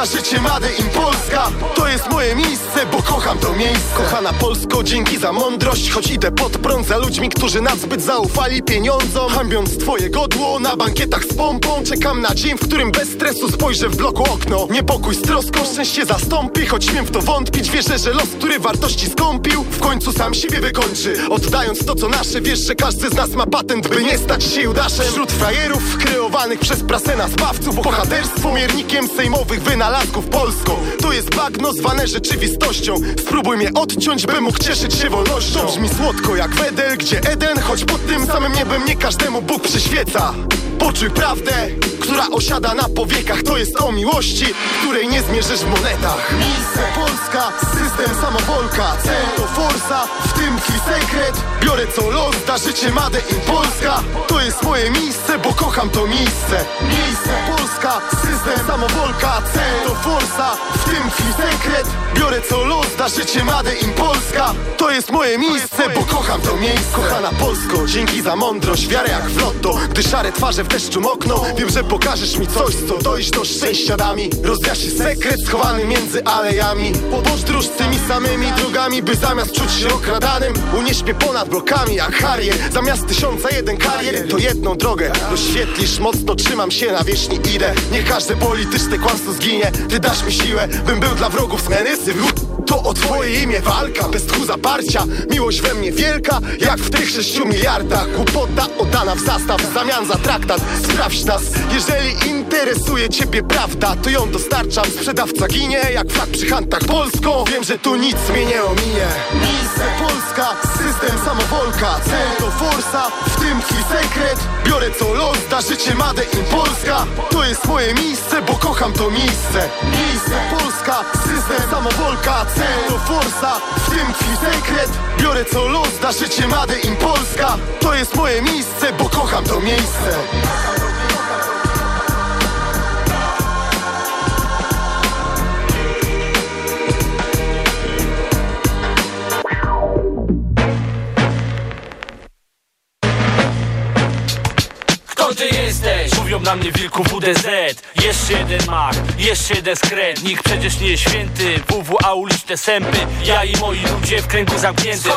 Zaszczycie mady moje miejsce, bo kocham to miejsce. Kochana Polsko, dzięki za mądrość Choć idę pod prąd za ludźmi, którzy nadzbyt zaufali pieniądzom. Hambiąc twoje godło na bankietach z pompą Czekam na dzień, w którym bez stresu spojrzę w bloku okno. Niepokój z troską szczęście zastąpi Choć śmiem w to wątpić, wierzę, że los, który wartości skąpił W końcu sam siebie wykończy. Oddając to co nasze, wiesz, że każdy z nas ma patent By nie stać się Judaszem. Wśród frajerów kreowanych przez prasę na zbawców Bohaterstwo miernikiem sejmowych wynalazków Polską. To jest bagno zwane rzeczywistością. Spróbuj mnie odciąć, by mógł cieszyć się wolnością. Brzmi słodko jak Wedel, gdzie Eden Choć pod tym samym niebem nie każdemu Bóg przyświeca Poczuj prawdę, która osiada na powiekach. To jest o miłości, której nie zmierzysz w monetach. Polska, system samowolka. Cel to forsa, w tym twój sekret. Biorę co los, da życie Made in Polska. To jest moje miejsce, bo kocham to miejsce. Miejsce Polska, system samowolka. Cel to forsa, w tym twój sekret. Biorę co los, da życie Made in Polska. To jest moje miejsce, bo kocham to miejsce. Kochana Polsko, dzięki za mądrość, wiarę jak w lotto. Gdy szare twarze w deszczu mokną. Wiem, że pokażesz mi coś, co dojść do szczęścia dami Rozjaśni sekret schowany między alejami. Podróż tymi samymi drogami, by zamiast czuć się okradanym Unieś mnie ponad blokami jak Harrier. Zamiast tysiąca jeden karier, to jedną drogę Doświetlisz. Mocno, trzymam się na wierzchni, idę. Niech każde polityczne kłamstwo zginie. Ty dasz mi siłę, bym był dla wrogów smenysy to o twoje imię walka, bez tchu zaparcia. Miłość we mnie wielka, jak w tych sześciu miliardach. Głupota oddana w zastaw, w zamian za traktat Sprawdź nas, jeżeli interesuje ciebie prawda To ją dostarczam, sprzedawca ginie Jak flag przy hantach. Polską Wiem, że tu nic mnie nie ominie. Polska, samowolka Cel to forsa, w tym twój sekret. Biorę co los, da życie Made in Polska. To jest moje miejsce, bo kocham to miejsce. Miejsce. Polska, system samowolka. Cel to forsa, w tym twój sekret. Biorę co los, da życie Made in Polska. To jest moje miejsce, bo kocham to miejsce Mówią na mnie wilku WDZ Jeszcze jeden mach, jeszcze jeden skręt Nikt przecież nie jest święty. WWA uliczne sępy Ja i moi ludzie w kręgu zamkniętym?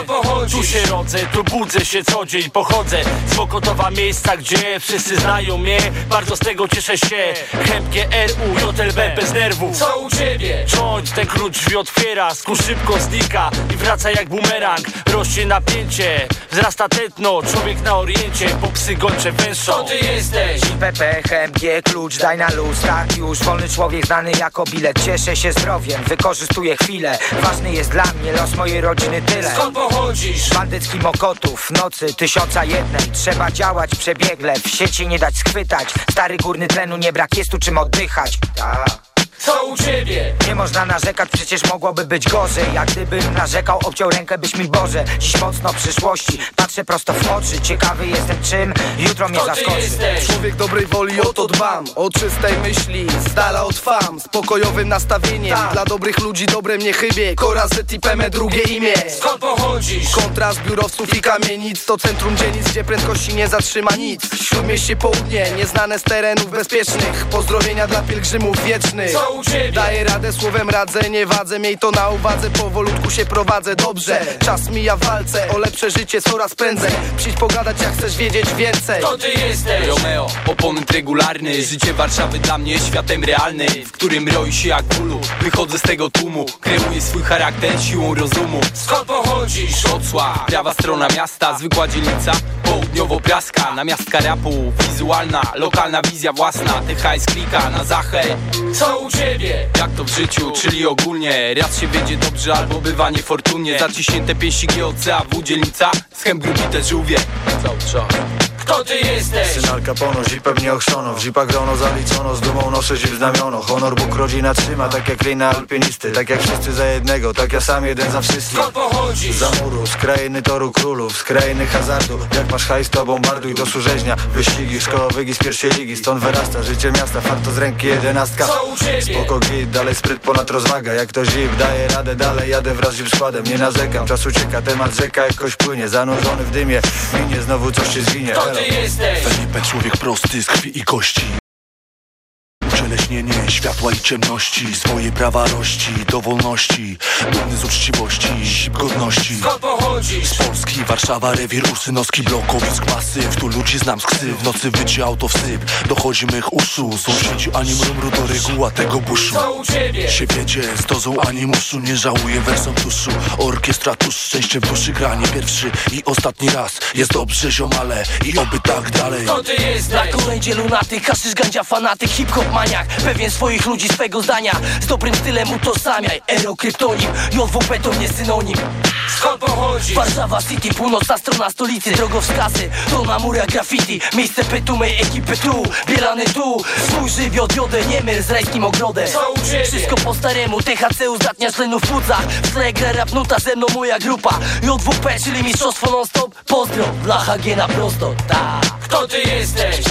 Tu się rodzę, tu budzę się co dzień Pochodzę z Mokotowa miejsca, gdzie wszyscy znają mnie. Bardzo z tego cieszę się. Chętkie RU, JLB bez nerwów Co u ciebie? Cząć, ten klucz drzwi otwiera, skór szybko znika i wraca jak bumerang. Rośnie napięcie, wzrasta tętno, człowiek na oriencie, po psy gończe węszą Kto ty jesteś? PP, HMG, klucz, daj na luz, tak już Wolny człowiek znany jako bilet. Cieszę się zdrowiem, wykorzystuję chwilę. Ważny jest dla mnie los mojej rodziny tyle. Skąd pochodzisz? Bandycki mokotów, nocy tysiąca jednej. Trzeba działać przebiegle, w sieci nie dać schwytać. Stary górny tlenu, nie brak jest tu czym oddychać. Tak. Co u ciebie? Nie można narzekać, przecież mogłoby być gorzej. Jak gdybym narzekał, obciął rękę byś mi Boże. Dziś mocno przyszłości, patrzę prosto w oczy. Ciekawy jestem czym, jutro mnie zaskoczy? Człowiek dobrej woli, o to dbam. O czystej myśli, z dala od fam Spokojowym nastawieniem. Dla dobrych ludzi dobre mnie chybie. Kora z tipeme drugie imię. Skąd pochodzisz? Kontrast biurowców i kamienic. To centrum dzielnic, gdzie prędkości nie zatrzyma nic. Śródmieście południe, nieznane z terenów bezpiecznych. Pozdrowienia dla pielgrzymów wiecznych. Co u ciebie? Daję radę słowem radzę, nie wadzę Miej to na uwadze, powolutku się prowadzę dobrze. Czas mija w walce, o lepsze życie coraz prędzej. Przyjdź pogadać jak chcesz wiedzieć więcej. Kto ty jesteś? Romeo, oponent regularny. Życie Warszawy dla mnie światem realny W którym roi się jak bólu. Wychodzę z tego tłumu Kreuję swój charakter siłą rozumu. Skąd pochodzisz? Wrocław, prawa strona miasta Zwykła dzielnica, południowo-praska Namiastka rapu, wizualna Lokalna wizja własna. THS klika na zachę. Co u ciebie? Jak to w życiu, czyli ogólnie Raz się będzie dobrze albo bywa niefortunnie. Zaciśnięte pięści GOCAW dzielnica Schem grubite żółwie. Cały czas Kto ty jesteś? Syn Al Capone, zip pewnie ochrzczono W zipach grono zaliczono, z dumą noszę zip znamiono Honor Bóg rodzina trzyma, tak jak lina alpinisty Tak jak wszyscy za jednego, tak ja sam jeden za wszystkich Skąd pochodzisz? za muru, z krainy toru królów, z krainy hazardu Jak masz hajs to bombarduj do służeźnia Wyścigi szkołowygi z pierwszej ligi Stąd wyrasta życie miasta, farto z ręki jedenastka Co u ciebie? Spoko git, dalej spryt ponad rozwaga Jak to zip, daję radę dalej, jadę wraz z zip składem Nie narzekam, czas ucieka, temat rzeka jakoś płynie Zanurzony w dymie, minie znowu coś się zwinie Kto. Ty jesteś? Człowiek prosty z krwi i kości ucieleśnienie światła i ciemności Swoje prawa rości, do wolności Dumny z uczciwości, godności. Skąd pochodzisz? Z Polski, Warszawa, rewir Ursynowski, blokowisk masyw Tu ludzi znam z ksy, w nocy wycie auto wsyp Dochodzi mych uszu, sąsiedzi ani mrumru to reguła tego buszu. Co u ciebie? się wiedzie z dozą animusu Nie żałuję wersom tuszu. Orkiestra tuż szczęście w duszy granie Pierwszy i ostatni raz. Jest dobrze ziomale i oby tak dalej. Kto ty Na jesteś? kolędzie lunatyk, haszysz gandzia fanatyk Hip-hop maniak, pewien swoich ludzi swego zdania. Z dobrym stylem utożsamiaj. Ero kryptonim, JWP to nie synonim. Skąd pochodzisz? Warszawa City, północna strona stolicy. Drogowskazy, to na murach graffiti. Miejsce pytu mej ekipy tu, bielany tu. Swój żywioł wiodę, nie myl z rajskim ogrodem? Wszystko po staremu, THC uzdatnia tlenu w płucach. W tle gra rap nuta, ze mną moja grupa. JWP, czyli mistrzostwo non stop Pozdro, dla Hagiena prosto, tak Kto ty jesteś?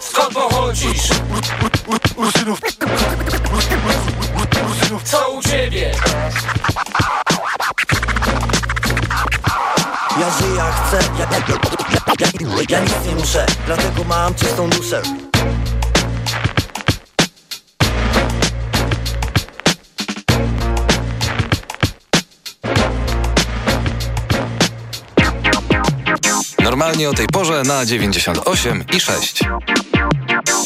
Skąd pochodzisz? Ursynów Co u ciebie? Ja żyję jak chcę, ja, ja, ja, ja, ja nic nie muszę Dlatego mam czystą duszę Normalnie o tej porze na 98 i 6.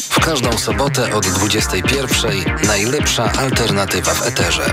W każdą sobotę od 21 najlepsza alternatywa w eterze.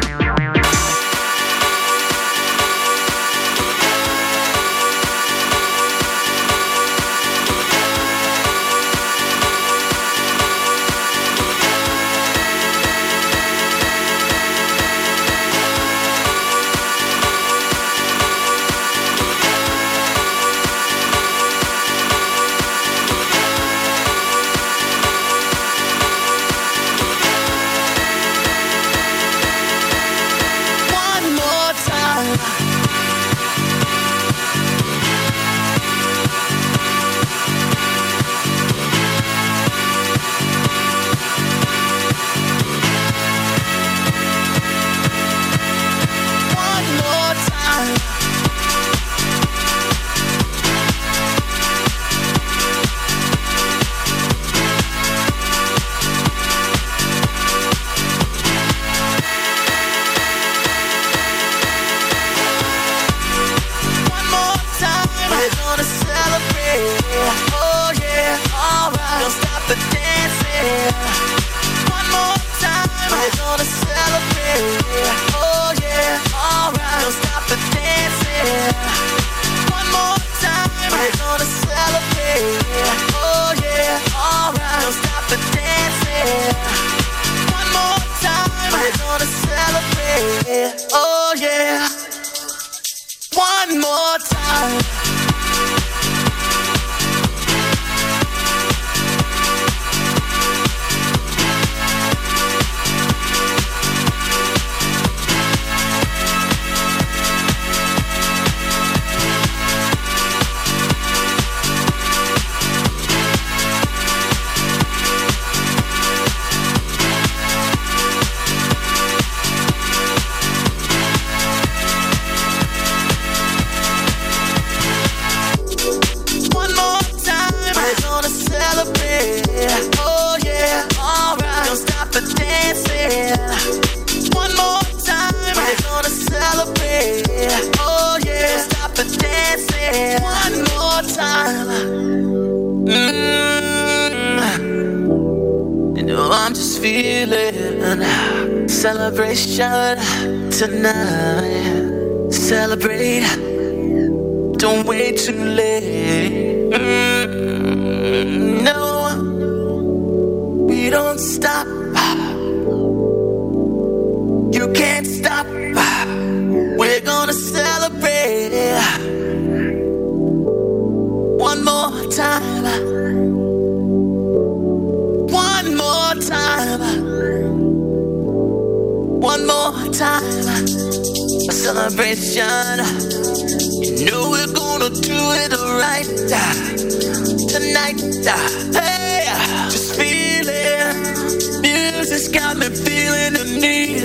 We're gonna celebrate it one more time. One more time. One more time. A celebration. You know we're gonna do it right tonight. Hey, just feeling. Music's got me feeling the need.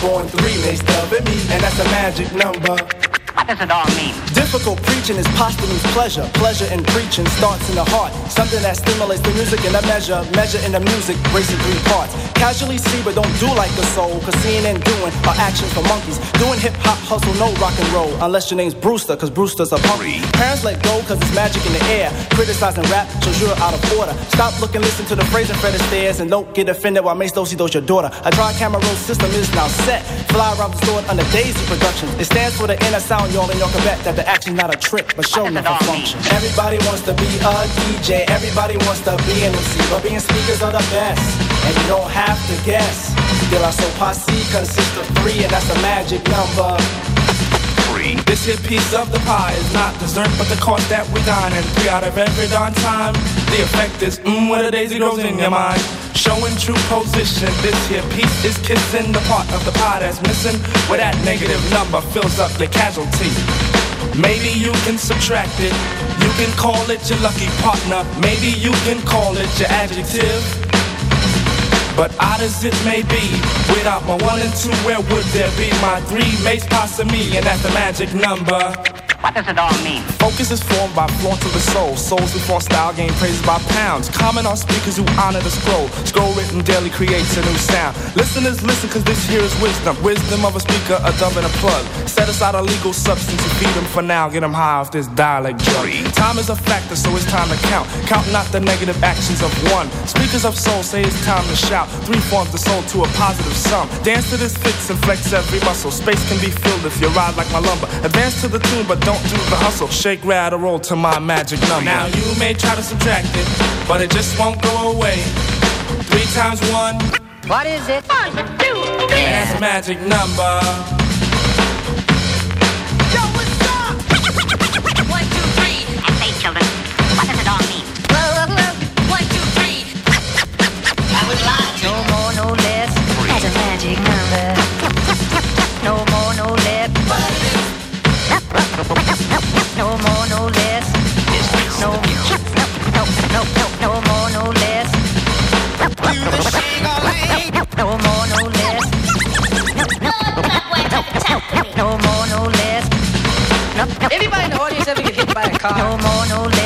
born three Mace Dub and me, and that's a magic number. What does it all mean? Difficult preaching is posthumous pleasure. Pleasure in preaching starts in the heart. Something that stimulates the music in a measure. Measure in the music, racing three parts. Casually see, but don't do like the soul. Cause seeing and doing are actions for monkeys. Doing hip hop, hustle, no rock and roll. Unless your name's Brewster, cause Brewster's a punk. Parents let go, cause it's magic in the air. Criticizing rap shows you're out of order. Stop looking, listen to the phrase and Fred Astaire. And don't get offended while Mace Dosey does your daughter. A dry camera roll system is now set. Fly around the store under Daisy Productions. It stands for the inner sound, y'all, and y'all can bet that the action's not a trick, but show never function. Everybody wants to be a DJ, everybody wants to be an MC, but being speakers are the best, and you don't have to guess. De La Soul Posse consists of three, and that's a magic number. This here piece of the pie is not dessert, but the cost that we dine. And three out of every darn time, the effect is mmm, when a daisy grows in your mind. Showing true position, this here piece is kissing the part of the pie that's missing, where that negative number fills up the casualty. Maybe you can subtract it, you can call it your lucky partner, maybe you can call it your adjective. But odd as it may be, without my one and two, where would there be my three mates past me? And that's the magic number. What does it all mean? Focus is formed by flaunt of the soul. Souls form style gain praises by pounds. Comment on speakers who honor the scroll. Scroll written daily creates a new sound. Listeners, listen, cause this here is wisdom. Wisdom of a speaker, a dumb and a plug. Set aside a legal substance to feed them for now. Get them high off this dialect drug. Time is a factor, so it's time to count. Count not the negative actions of one. Speakers of soul say it's time to shout. Three forms the soul to a positive sum. Dance to this fix and flex every muscle. Space can be filled if you ride like my lumber. Advance to the tune, but don't do the hustle. Shake, rattle, roll to my magic number. Now you may try to subtract it, but it just won't go away. Three times one. What is it? One, two, three. That's a magic number. Anybody in the audience ever get hit by a car? No more, no less.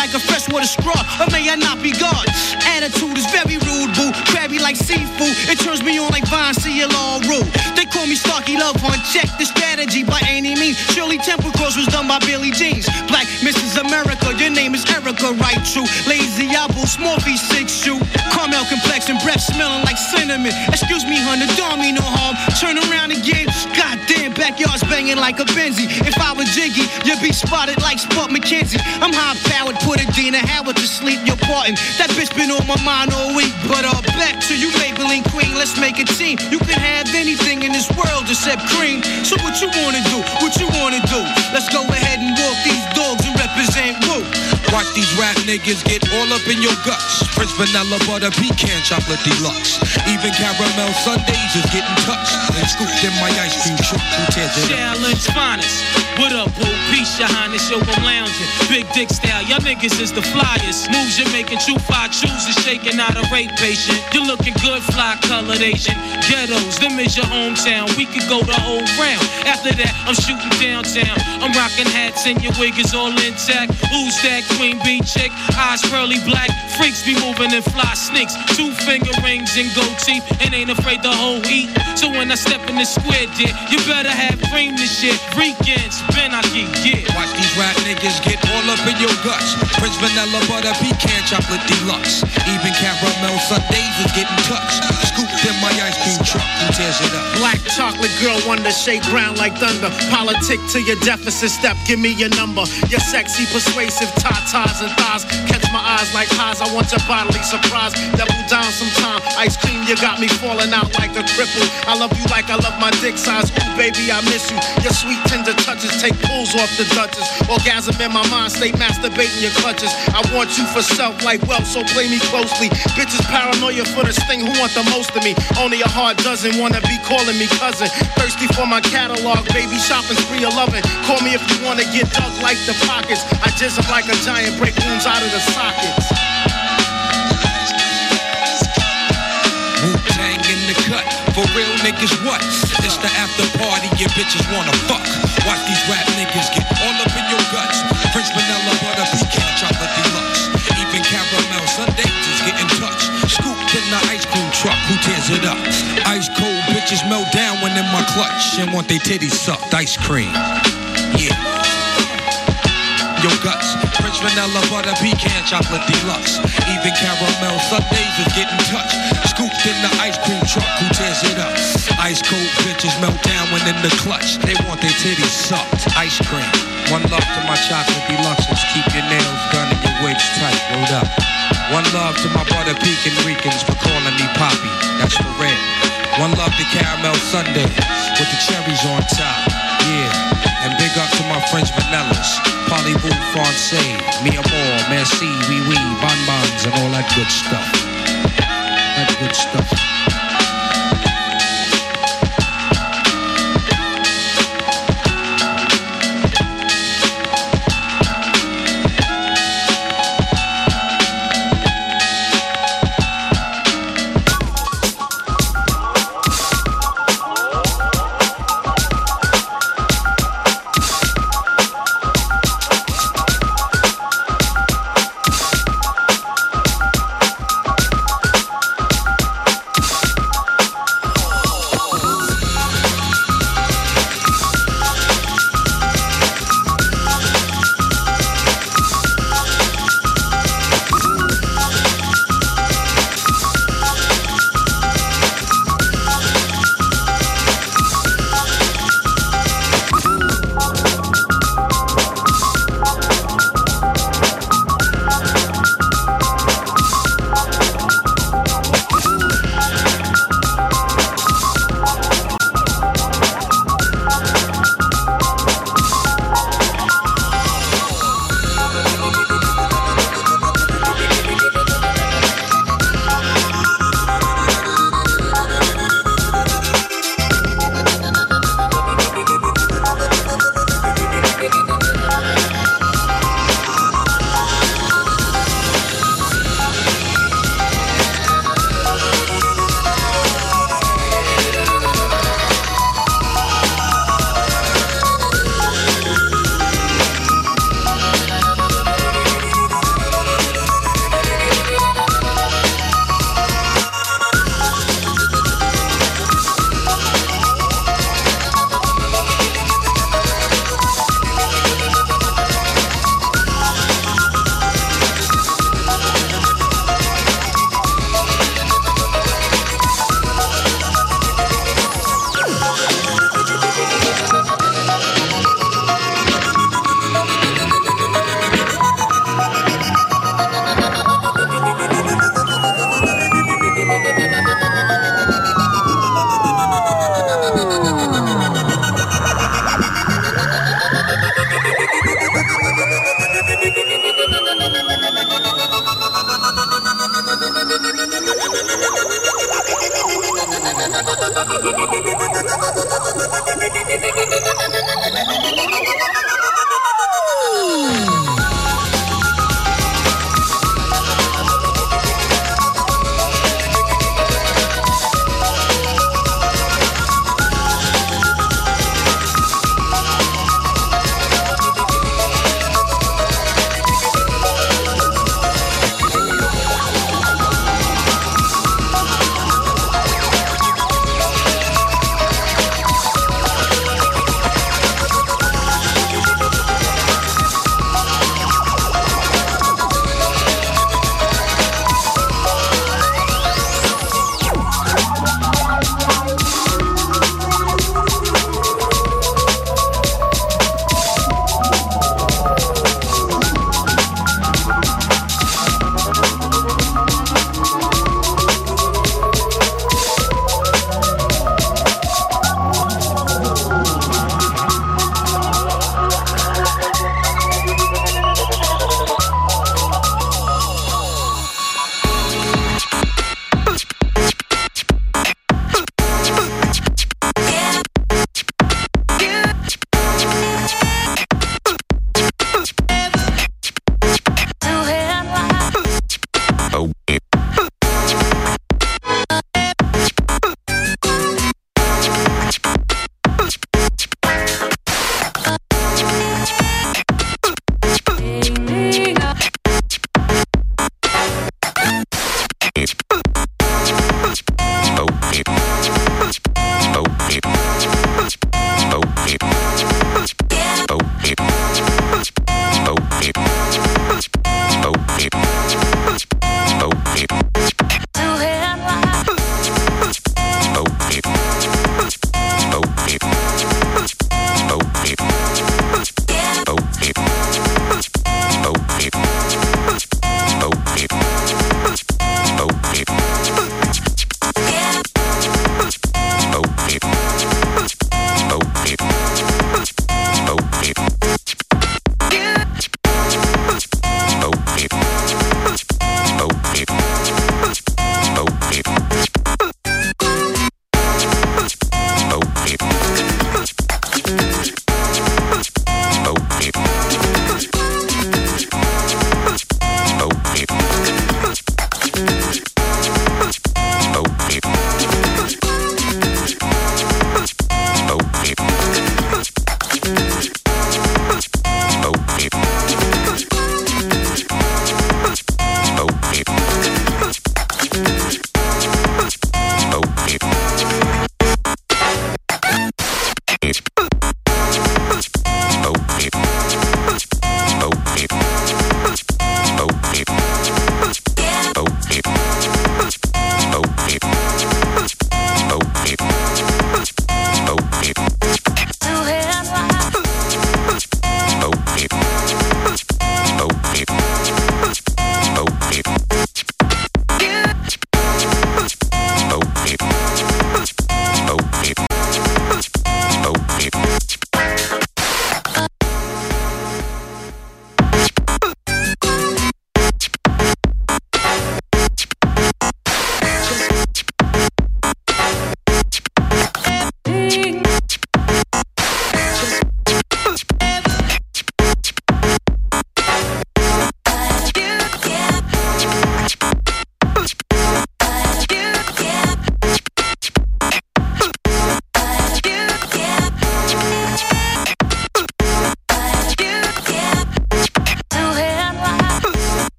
Like a freshwater straw, or may I not be God? Attitude is very rude, boo. Crabby like seafood. It turns me on like Vine, all rule. They call me Starky Love Hunt. Check the strategy by any means. Shirley Temple Cross was done by Billy Jeans. Black name is Erica, right? True. Lazy apple, small feet, six shoe. Caramel complexion, breath smelling like cinnamon. Excuse me, honey, don't mean no harm. Turn around again. Goddamn, backyard's banging like a Benzie. If I was Jiggy, you'd be spotted like Spot McKenzie. I'm high powered, put a Dina Howard to sleep. You're parting. That bitch been on my mind all week. But uh, back to you, Maybelline Queen. Let's make a team. You can have anything in this world except cream. So what you wanna do? What you wanna do? Let's go ahead these rap niggas get all up in your guts. French vanilla butter pecan chocolate deluxe. Even caramel sundaes is getting touched and scooped in my ice cream truck. Who tears it? Challenge finest. What up, boo? Peace, your highness, yo, I'm lounging. Big dick style, y'all niggas is the flyest. Moves you're making, true five chooses, shaking out a rape patient. You're looking good, fly colored Asian. Ghettos, them is your hometown. We could go the whole round. After that, I'm shooting downtown. I'm rocking hats and your wig is all intact. Who's that queen bee chick? Eyes pearly black. Freaks be moving in fly sneaks. Two finger rings and gold teeth. And ain't afraid the whole heat. So when I step in the square, dear, you better have cream this shit. Weekends, I Aki, yeah. Watch these rap niggas get all up in your guts. Prince vanilla butter pecan chocolate deluxe. Even caramel sundaes is getting touched. Scooped in my ice cream truck. Who tears it up? Black chocolate girl, wonder shake ground like thunder. Politic to your deficit step, give me your number. Your sexy, persuasive tatas and thighs. Catch my eyes like highs, I want your bodily surprise. Double down sometime. Ice cream, you got me falling out like a cripple. I love you like I love my dick size. Ooh, baby, I miss you. Your sweet, tender touches take pulls off the Duchess. Orgasm in my mind, stay masturbating your clutches. I want you for self like wealth, so play me closely. Bitches paranoia for this thing, who want the most of me? Only a heart doesn't wanna be calling me cousin. Thirsty for my catalog, baby, shopping spree of loving. Call me if you wanna get dug like the pockets. I jizz like a giant, break wounds out of the sockets. Wu Tang in the cut. For real niggas, what? It's the after party, your bitches wanna fuck. Watch these rap niggas get all up in your guts. French vanilla butter pecan chocolate deluxe. Even caramel sundaes is getting touched. Scooped in the ice cream truck. Who tears it up? Ice cold bitches melt down when in my clutch and want they titties sucked. Ice cream. Yeah. Your guts. Vanilla butter pecan chocolate deluxe. Even caramel sundaes is getting touched. Scooped in the ice cream truck. Who tears it up? Ice cold bitches melt down when in the clutch. They want their titties sucked. Ice cream. One love to my chocolate deluxes. Keep your nails done and your wigs tight. Rolled up. One love to my butter pecan Ricans for calling me Poppy. That's for red. One love to caramel sundae with the cherries on top. Yeah. And big up to my French vanillas. Parlez-vous français, mi amour, merci, oui oui, bonbons, and all that good stuff. That good stuff.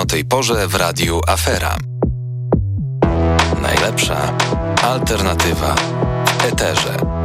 O tej porze w radiu Afera. Najlepsza alternatywa w eterze.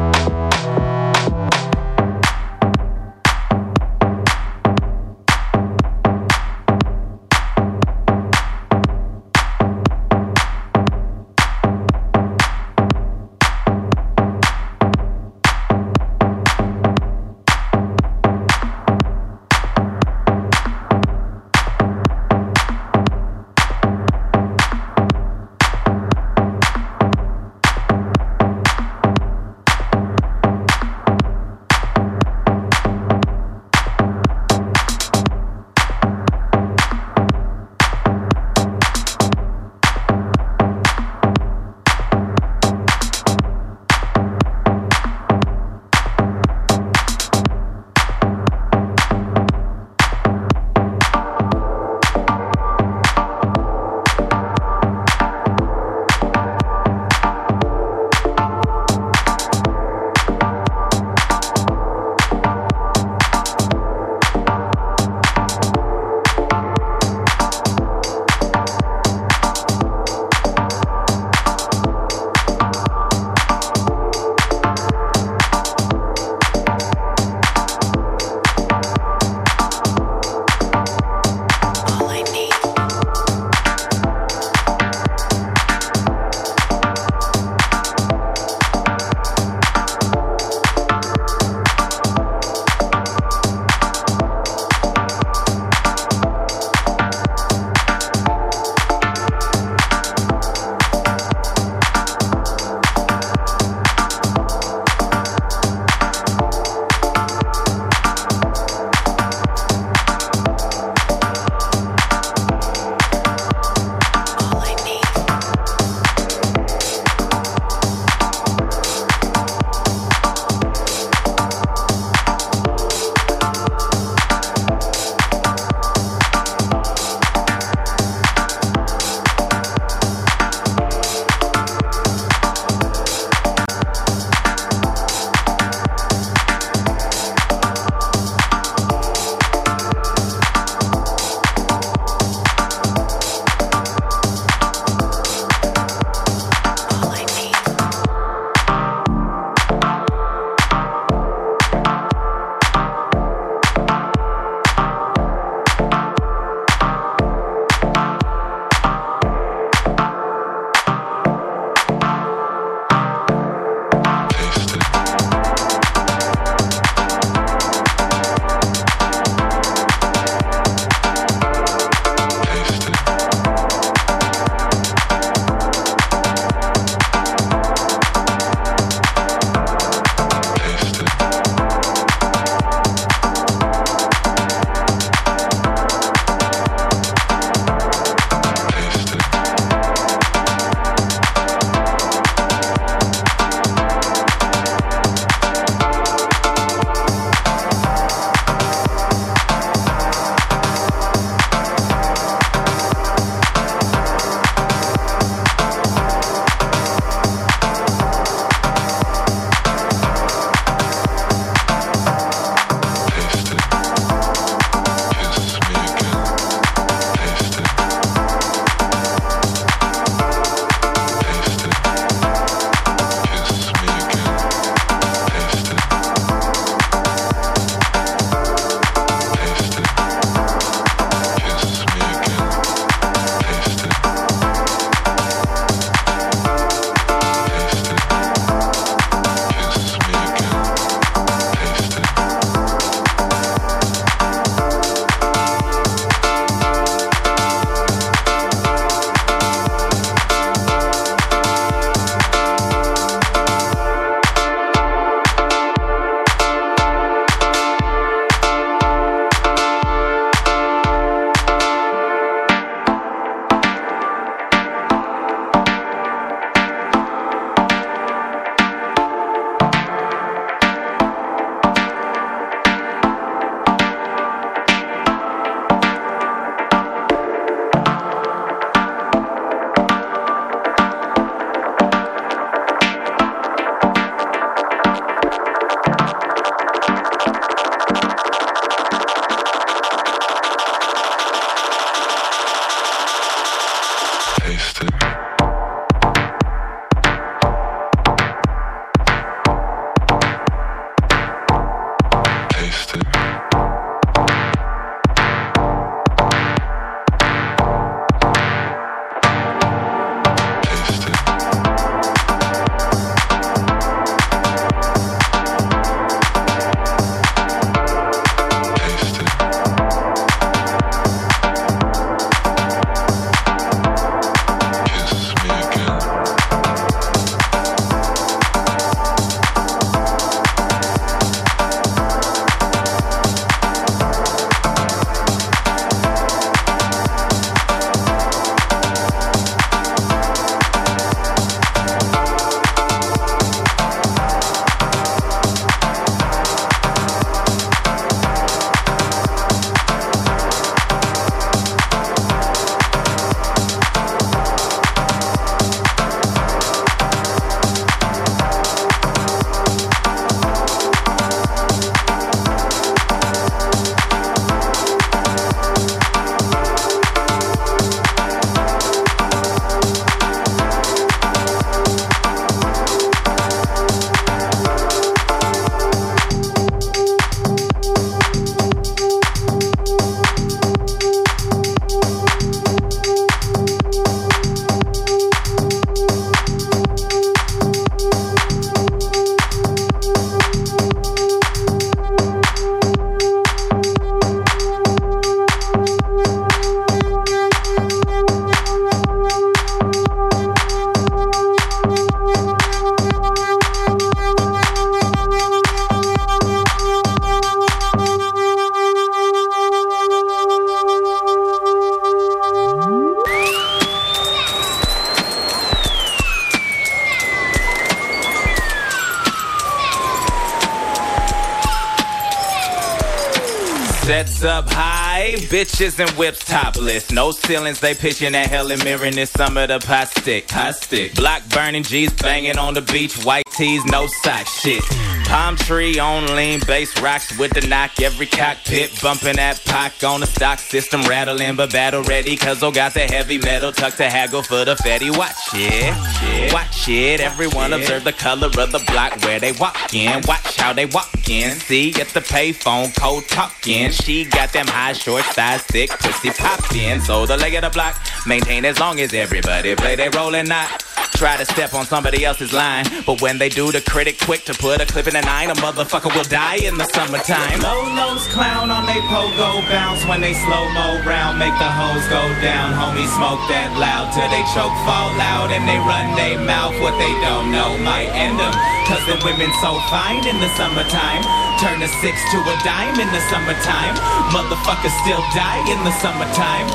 Bitches and whips topless. No ceilings, they pitching that Helen Mirren this summer the pot stick. Pot stick. Block burning G's banging on the beach. White tees, no sock Shit. Palm tree on lean bass rocks with the knock. Every cockpit bumping that pack on the stock system rattling, but battle ready. Cause oh got the heavy metal tucked to haggle for the fatty. Watch it, watch it. Everyone observe the color of the block where they walk in. Watch how they walk in. See at the payphone, cold talking. She got them high, short, size, thick, pussy poppin'. So the leg of the block maintain as long as everybody play they role and not try to step on somebody else's line. But when they do, the critic quick to put a clip in a nine, a motherfucker will die in the summertime. Lolos clown on they pogo bounce when they slow mo round, make the hoes go down. Homie smoke that loud till they choke, fall out, and they run they mouth. What they don't know might end them. Cause the women so fine in the summertime. Turn a six to a dime in the summertime. Motherfuckers still die in the summertime.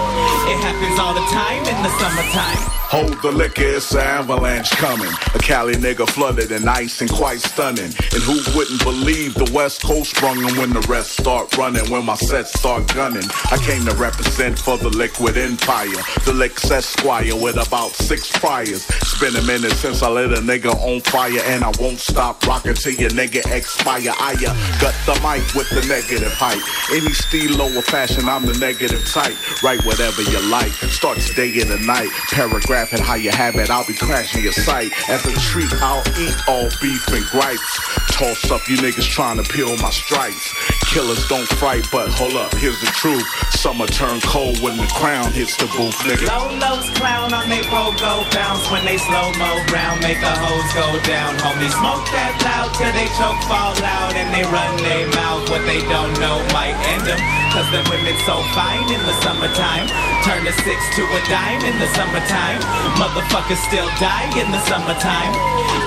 It happens all the time in the summertime. Hold the liquor, it's an avalanche coming. A Cali nigga flooded and ice and quite stunning. And who wouldn't believe the West Coast sprung and when the rest start running, when my sets start gunning. I came to represent for the liquid empire. The Licks Esquire with about six priors. It's been a minute since I lit a nigga on fire and I won't stop rocking till your nigga expire. I uh, got the mic with the negative hype. Any stilo or fashion, I'm the negative type. Write whatever you like. Starts day and the night. Paragraph and how you have it, I'll be crashing your site. As a treat, I'll eat all beef and gripes. Toss up you niggas trying to peel my stripes. Killers don't fight, but hold up, here's the truth. Summer turn cold when the crown hits the booth, nigga. Lolos clown on they pogo bounce when they slow mo round, make the hoes go down. Homie, smoke that loud till they choke, fall out, and they run they mouth. What they don't know might end them. Cause the women so fine in the summertime. Turn a six to a dime in the summertime. Motherfuckers still die in the summertime.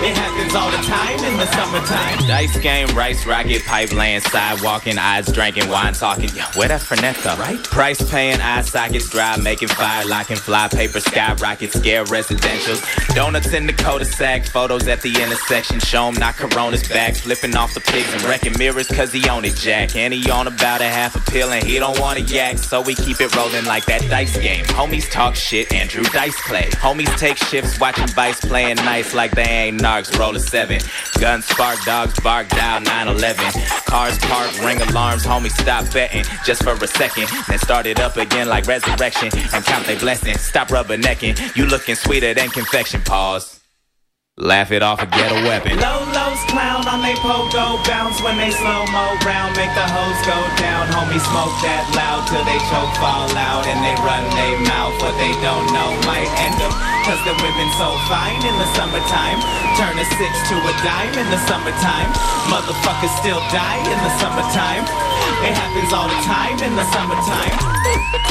It happens all the time in the summertime. Dice game, rice, rocket, pipeline, sidewalking, eyes drinking, wine talking. Yo, where that Fernet go? Right? Price paying, eye sockets dry, making fire, locking, fly paper, skyrocket, scare residentials. Donuts in the cul-de-sac, photos at the intersection, show 'em not Corona's back, flipping off the pigs and wrecking mirrors cause he on it, Jack. And he on about a half a pill he don't want to yak, so we keep it rolling like that dice game. Homies talk shit, Andrew Dice Clay. Homies take shifts, watching Vice playing nice like they ain't narcs, roll a seven. Guns spark, dogs bark, dial 911. Cars park, ring alarms, homies stop betting just for a second. Then start it up again like resurrection and count their blessings. Stop rubbernecking, you looking sweeter than confection. Pause. Laugh it off and get a weapon. Lolos clown on they pogo bounce when they slow mo round, make the hoes go down. Homie smoke that loud till they choke, fall out, and they run they mouth. What they don't know might end them. Cause the women so fine in the summertime. Turn a six to a dime in the summertime. Motherfuckers still die in the summertime. It happens all the time in the summertime.